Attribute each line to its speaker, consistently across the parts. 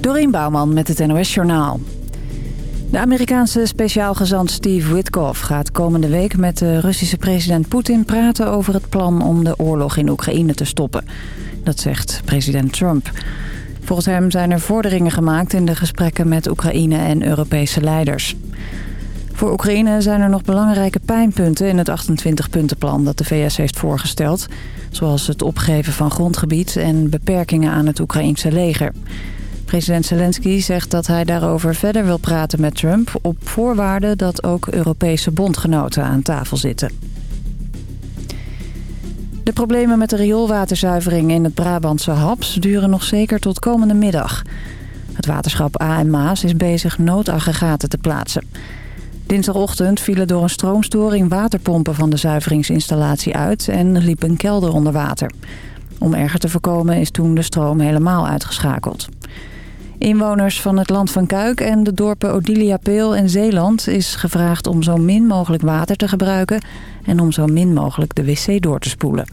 Speaker 1: Dorien Bouwman met het NOS Journaal. De Amerikaanse speciaal gezant Steve Witkoff gaat komende week met de Russische president Poetin praten over het plan om de oorlog in Oekraïne te stoppen. Dat zegt president Trump. Volgens hem zijn er vorderingen gemaakt in de gesprekken met Oekraïne en Europese leiders. Voor Oekraïne zijn er nog belangrijke pijnpunten in het 28-puntenplan dat de VS heeft voorgesteld. Zoals het opgeven van grondgebied en beperkingen aan het Oekraïnse leger. President Zelensky zegt dat hij daarover verder wil praten met Trump... op voorwaarde dat ook Europese bondgenoten aan tafel zitten. De problemen met de rioolwaterzuivering in het Brabantse Haps duren nog zeker tot komende middag. Het waterschap A Maas is bezig noodaggregaten te plaatsen. Dinsdagochtend vielen door een stroomstoring waterpompen van de zuiveringsinstallatie uit en liep een kelder onder water. Om erger te voorkomen is toen de stroom helemaal uitgeschakeld. Inwoners van het land van Kuik en de dorpen Odilia Peel en Zeeland is gevraagd om zo min mogelijk water te gebruiken en om zo min mogelijk de wc door te spoelen.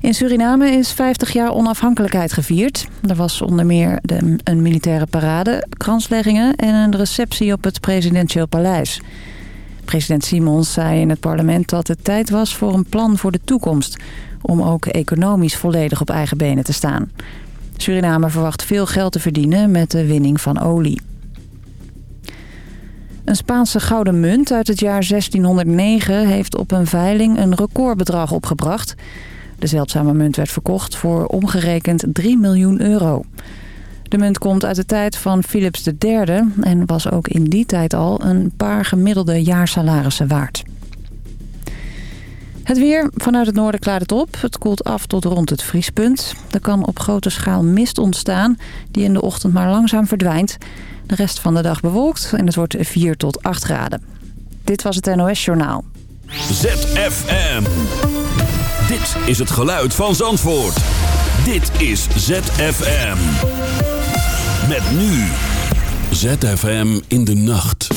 Speaker 1: In Suriname is 50 jaar onafhankelijkheid gevierd. Er was onder meer de, een militaire parade, kransleggingen en een receptie op het presidentieel paleis. President Simons zei in het parlement dat het tijd was voor een plan voor de toekomst... om ook economisch volledig op eigen benen te staan. Suriname verwacht veel geld te verdienen met de winning van olie. Een Spaanse gouden munt uit het jaar 1609 heeft op een veiling een recordbedrag opgebracht. De zeldzame munt werd verkocht voor omgerekend 3 miljoen euro. De munt komt uit de tijd van Philips III en was ook in die tijd al een paar gemiddelde jaarsalarissen waard. Het weer. Vanuit het noorden klaart het op. Het koelt af tot rond het vriespunt. Er kan op grote schaal mist ontstaan die in de ochtend maar langzaam verdwijnt. De rest van de dag bewolkt en het wordt 4 tot 8 graden. Dit was het NOS Journaal.
Speaker 2: ZFM. Dit is het geluid van Zandvoort. Dit is ZFM. Met nu. ZFM in de nacht.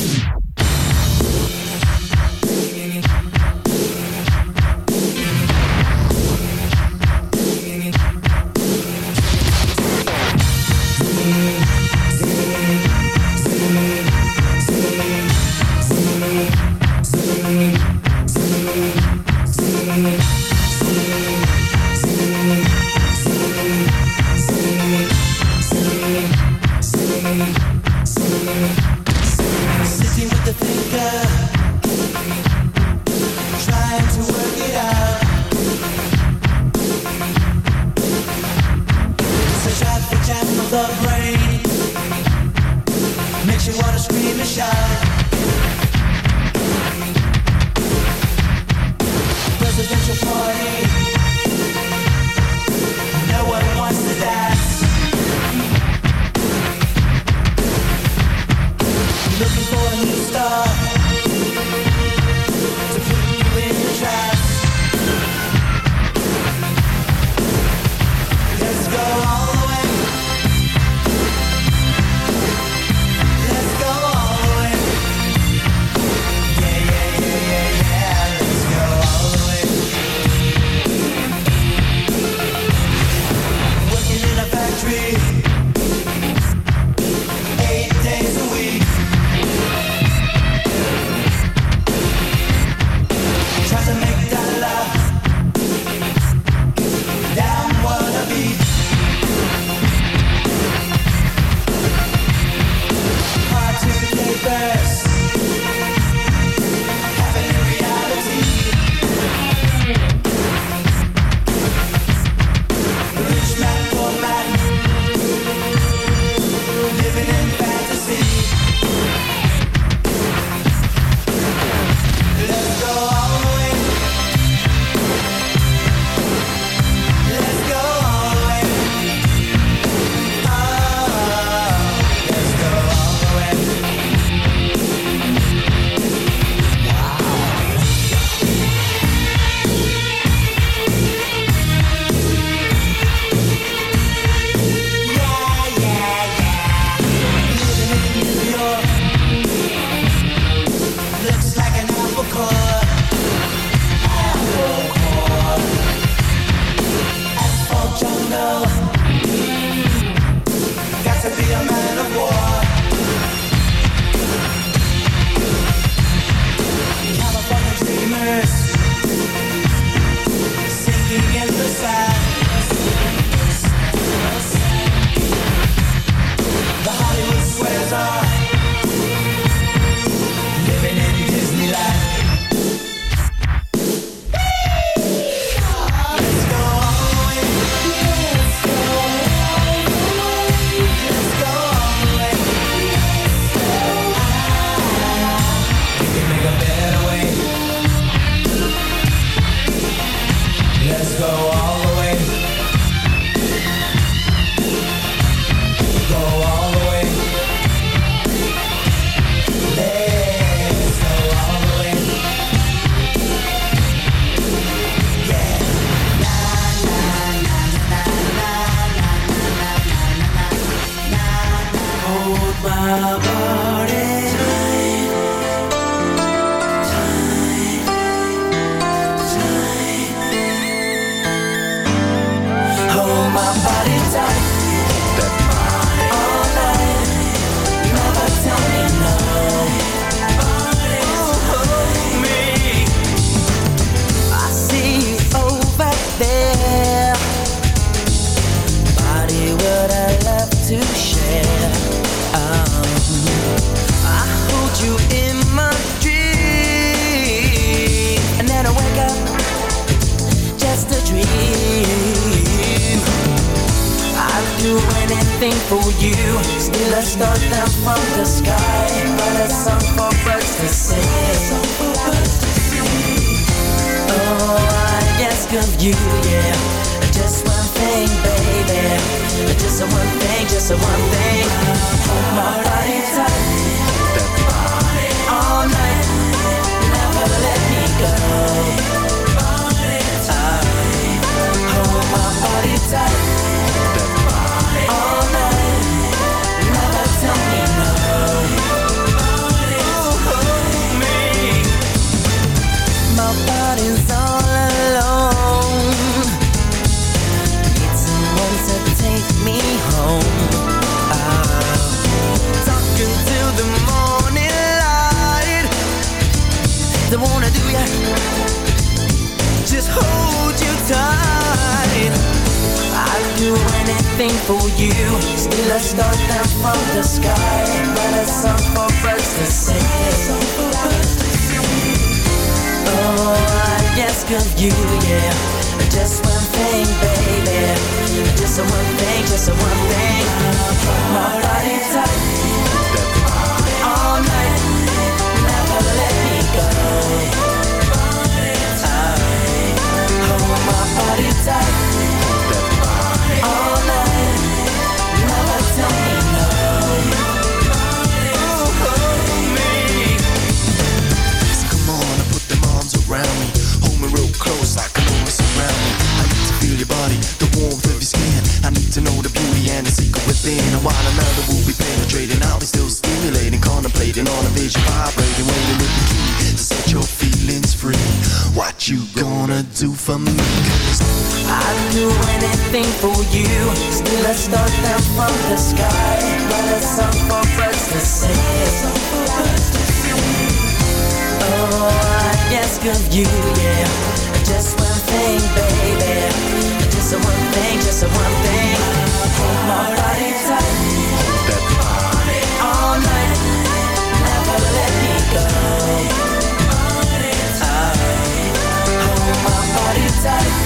Speaker 3: Let's start them from the sky. For to Oh, you, yeah. Just one thing, baby. Just one thing, just one thing. My body tight All night. Never let me go. Hold my body tight.
Speaker 4: within And while another will be penetrating I'll be still stimulating, contemplating On a vision vibrating, waiting with the key To set your feelings free. What you gonna do for me? Cause
Speaker 3: I'd do anything for you. Still I start them from the sky But it's song for birds to sing. Oh, I ask of you, yeah. Just one thing, baby. Just one thing, just one thing. Hold my body. side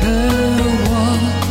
Speaker 5: 的我，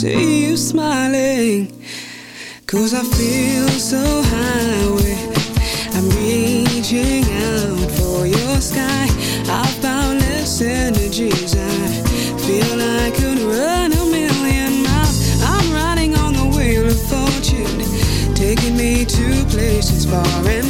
Speaker 6: see you smiling Cause I feel so high I'm reaching out for your sky. I've boundless energies I feel I could run a million miles. I'm riding on the wheel of fortune Taking me to places far and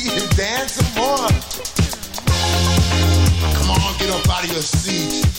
Speaker 7: feet and dance some more. Come on, get up out of your seat.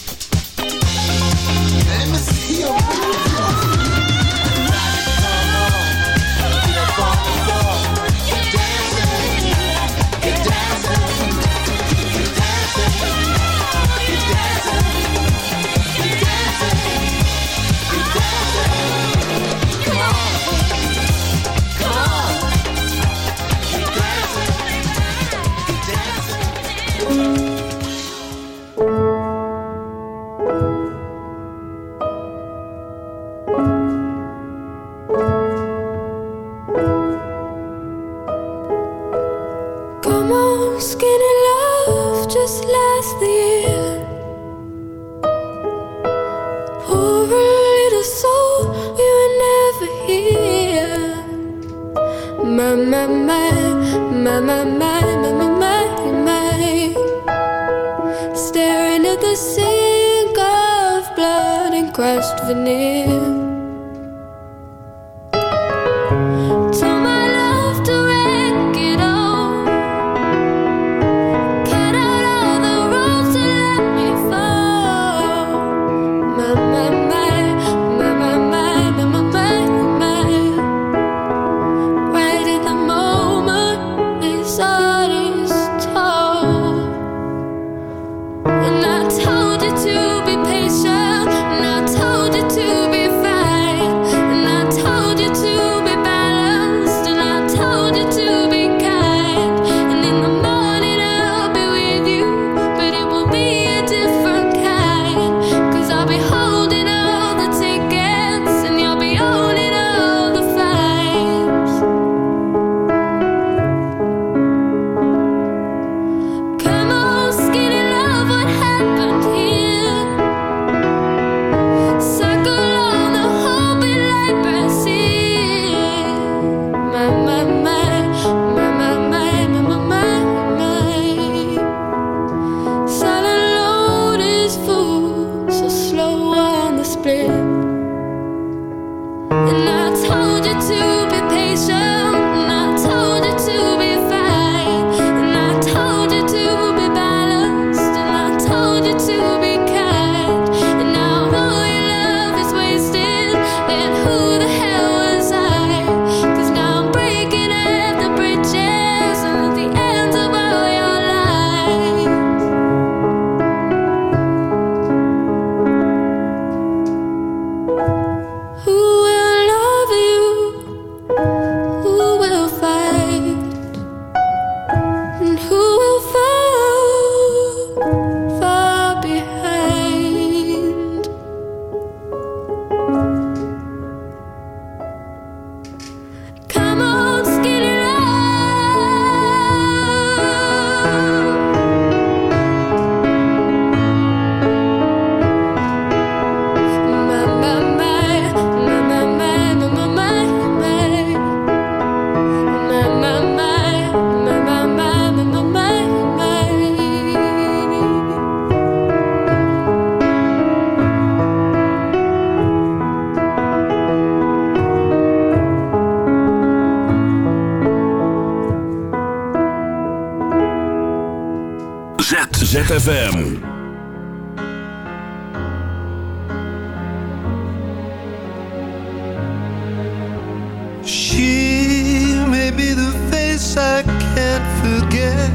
Speaker 2: ZFM.
Speaker 8: She may be the face I can't forget,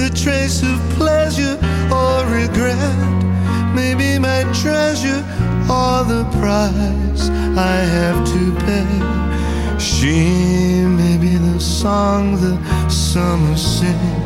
Speaker 8: a trace of pleasure or regret, maybe my treasure or the price I have to pay. She may be the song the summer sings,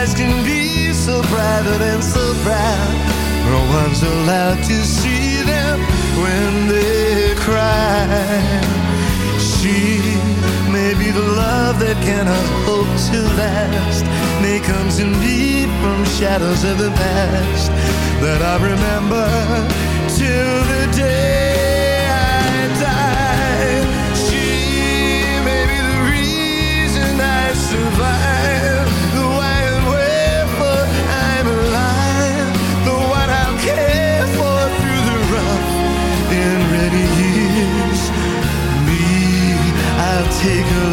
Speaker 8: Eyes can be so private and so proud. No one's allowed to see them when they cry. She may be the love that cannot hope to last may come to me from shadows of the past that I remember till the day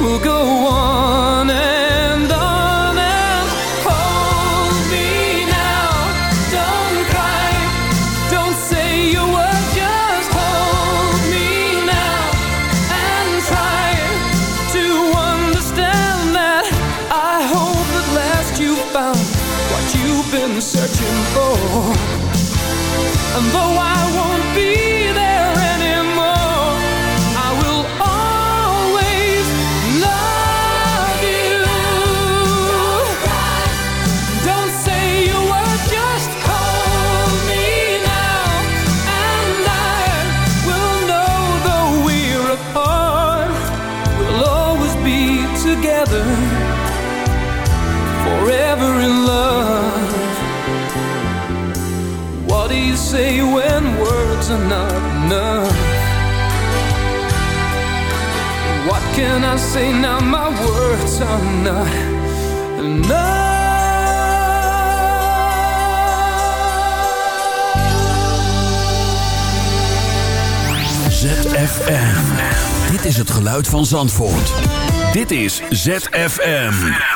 Speaker 9: will go on can I say now? My words are not enough.
Speaker 2: ZFM. Dit is het geluid van Zandvoort. Dit is ZFM.